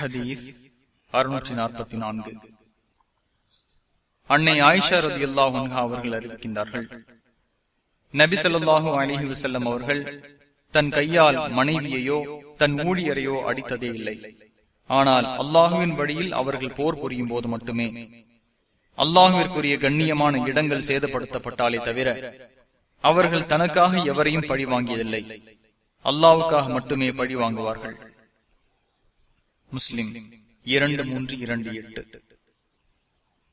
ஹதீஸ் அறுநூற்றி நாற்பத்தி நான்கு. அன்னை ஆயிஷா ரதி அல்லாஹா அவர்கள் அறிவிக்கின்றார்கள். நபி சொல்லாஹு அலிஹி வசல்லம் அவர்கள் தன் கையால் மனைவியையோ தன் ஊழியரையோ அடித்ததே இல்லை. ஆனால் அல்லாஹுவின் வழியில் அவர்கள் போர் புரியும் போது மட்டுமே அல்லாஹுவிற்குரிய கண்ணியமான இடங்கள் சேதப்படுத்தப்பட்டாலே தவிர அவர்கள் தனக்காக எவரையும் பழி வாங்கியதில்லை. அல்லாவுக்காக மட்டுமே பழி வாங்குவார்கள். முஸ்லிம். இரண்டு மூன்று இரண்டு எட்டு.